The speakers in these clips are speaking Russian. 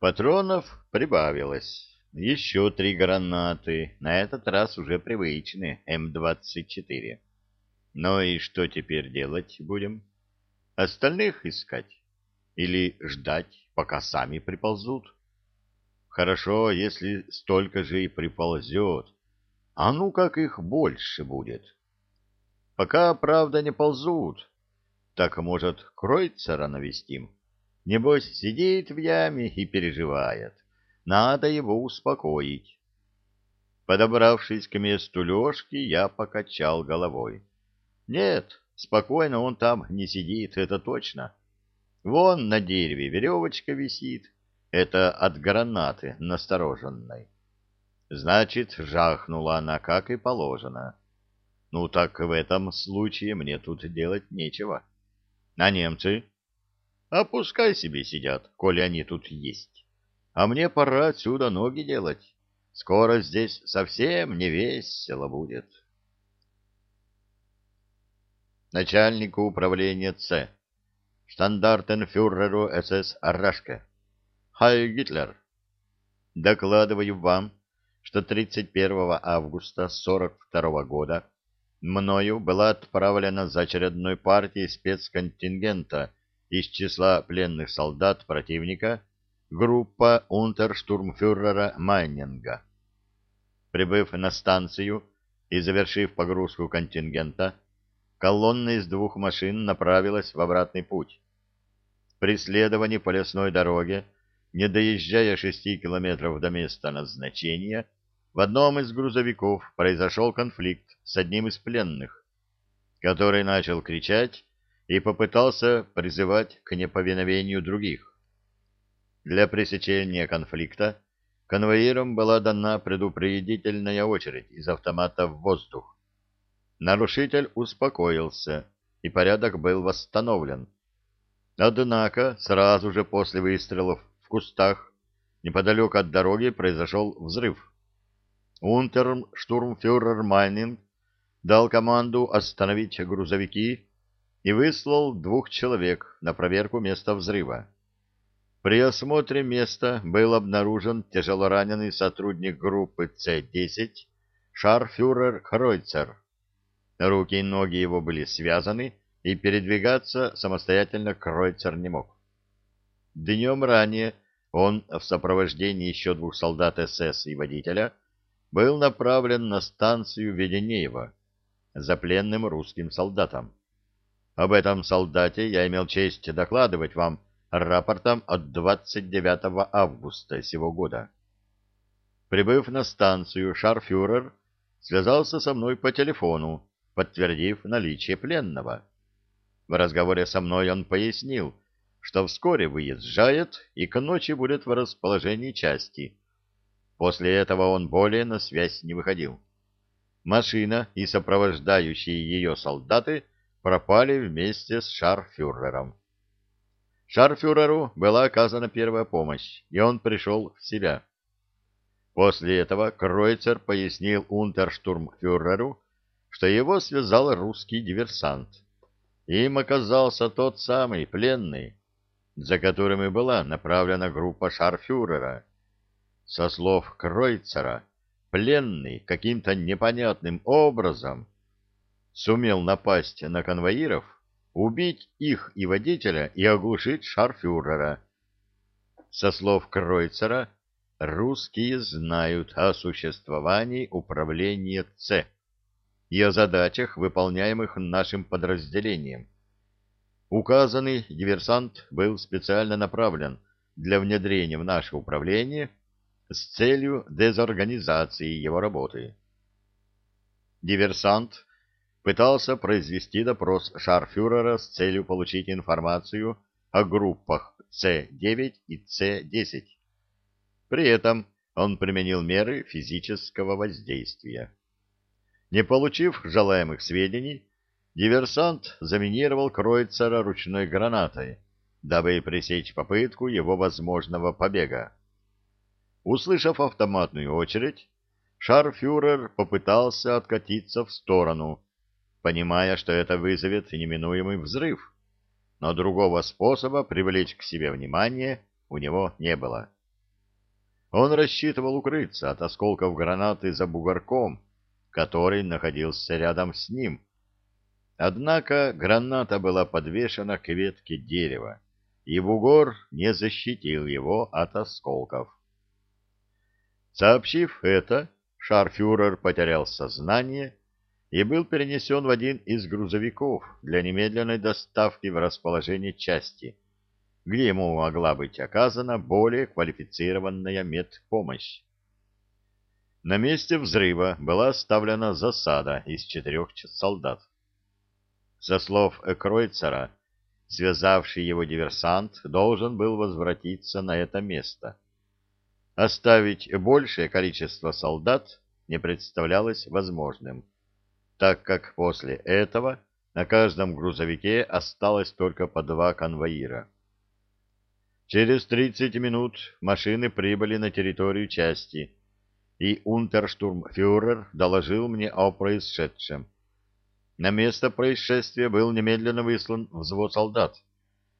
Патронов прибавилось. Еще три гранаты, на этот раз уже привычные, М-24. Ну и что теперь делать будем? Остальных искать? Или ждать, пока сами приползут? Хорошо, если столько же и приползет. А ну как их больше будет? Пока, правда, не ползут. Так, может, Кройцера навестим? Небось, сидит в яме и переживает. Надо его успокоить. Подобравшись к месту Лешки, я покачал головой. Нет, спокойно он там не сидит, это точно. Вон на дереве веревочка висит. Это от гранаты настороженной. Значит, жахнула она, как и положено. Ну так в этом случае мне тут делать нечего. А немцы? А пускай себе сидят, коли они тут есть. А мне пора отсюда ноги делать. Скоро здесь совсем не весело будет. Начальнику управления Ц. Штандартенфюреру СС Арашке. Хай Гитлер. Докладываю вам, что 31 августа 42 года мною была отправлена за очередной партией спецконтингента из числа пленных солдат противника группа унтерштурмфюрера Майнинга. Прибыв на станцию и завершив погрузку контингента, колонна из двух машин направилась в обратный путь. При следовании по лесной дороге, не доезжая шести километров до места назначения, в одном из грузовиков произошел конфликт с одним из пленных, который начал кричать и попытался призывать к неповиновению других. Для пресечения конфликта конвоирам была дана предупредительная очередь из автомата в воздух. Нарушитель успокоился, и порядок был восстановлен. Однако сразу же после выстрелов в кустах неподалеку от дороги произошел взрыв. Унтерштурмфюрер Майнинг дал команду остановить грузовики и выслал двух человек на проверку места взрыва. При осмотре места был обнаружен тяжелораненый сотрудник группы С-10 Шарфюрер Кройцер. Руки и ноги его были связаны, и передвигаться самостоятельно Кройцер не мог. Днем ранее он в сопровождении еще двух солдат СС и водителя был направлен на станцию Веденеева за пленным русским солдатом. Об этом солдате я имел честь докладывать вам рапортом от 29 августа сего года. Прибыв на станцию, шарфюрер связался со мной по телефону, подтвердив наличие пленного. В разговоре со мной он пояснил, что вскоре выезжает и к ночи будет в расположении части. После этого он более на связь не выходил. Машина и сопровождающие ее солдаты пропали вместе с шарфюрером. Шарфюреру была оказана первая помощь, и он пришел в себя. После этого Кройцер пояснил унтерштурмфюреру, что его связал русский диверсант. Им оказался тот самый пленный, за которым и была направлена группа шарфюрера. Со слов Кройцера, пленный каким-то непонятным образом сумел напасть на конвоиров, убить их и водителя и оглушить шарфюрера. Со слов Кройцера, русские знают о существовании управления Ц и о задачах, выполняемых нашим подразделением. Указанный диверсант был специально направлен для внедрения в наше управление с целью дезорганизации его работы. Диверсант пытался произвести допрос шарфюрера с целью получить информацию о группах С-9 и С-10. При этом он применил меры физического воздействия. Не получив желаемых сведений, диверсант заминировал Кройцера ручной гранатой, дабы пресечь попытку его возможного побега. Услышав автоматную очередь, шарфюрер попытался откатиться в сторону, понимая, что это вызовет неминуемый взрыв, но другого способа привлечь к себе внимание у него не было. Он рассчитывал укрыться от осколков гранаты за бугорком, который находился рядом с ним. Однако граната была подвешена к ветке дерева, и бугор не защитил его от осколков. Сообщив это, шарфюрер потерял сознание и был перенесен в один из грузовиков для немедленной доставки в расположение части, где ему могла быть оказана более квалифицированная медпомощь. На месте взрыва была оставлена засада из четырех солдат. Со слов Кройцера, связавший его диверсант должен был возвратиться на это место. Оставить большее количество солдат не представлялось возможным, так как после этого на каждом грузовике осталось только по два конвоира. Через 30 минут машины прибыли на территорию части, и унтерштурмфюрер доложил мне о происшедшем. На место происшествия был немедленно выслан взвод солдат,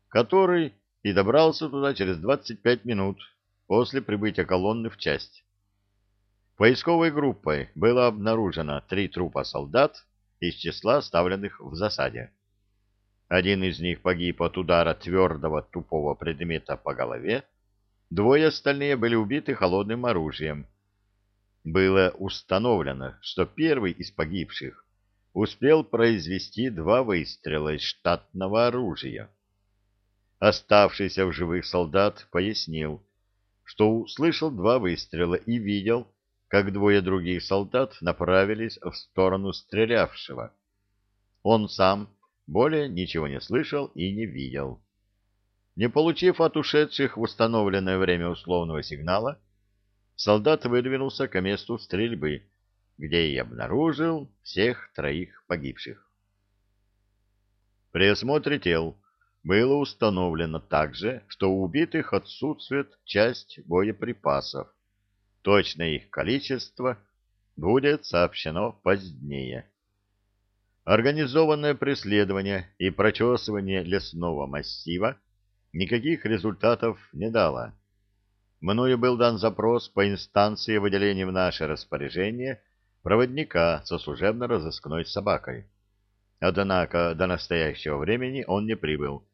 который и добрался туда через 25 минут после прибытия колонны в часть. Поисковой группой было обнаружено три трупа солдат из числа оставленных в засаде. Один из них погиб от удара твердого тупого предмета по голове, двое остальные были убиты холодным оружием. Было установлено, что первый из погибших успел произвести два выстрела из штатного оружия. Оставшийся в живых солдат пояснил, что услышал два выстрела и видел, как двое других солдат направились в сторону стрелявшего. Он сам более ничего не слышал и не видел. Не получив от ушедших в установленное время условного сигнала, солдат выдвинулся к месту стрельбы, где и обнаружил всех троих погибших. При осмотре тел было установлено также, что у убитых отсутствует часть боеприпасов. Точное их количество будет сообщено позднее. Организованное преследование и прочесывание лесного массива никаких результатов не дало. Мною был дан запрос по инстанции выделения в наше распоряжение проводника со служебно-розыскной собакой. Однако до настоящего времени он не прибыл,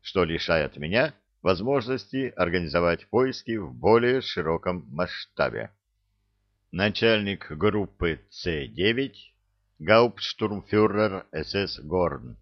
что лишает меня возможности организовать поиски в более широком масштабе. Начальник группы С-9 Гауптштурмфюрер СС Горн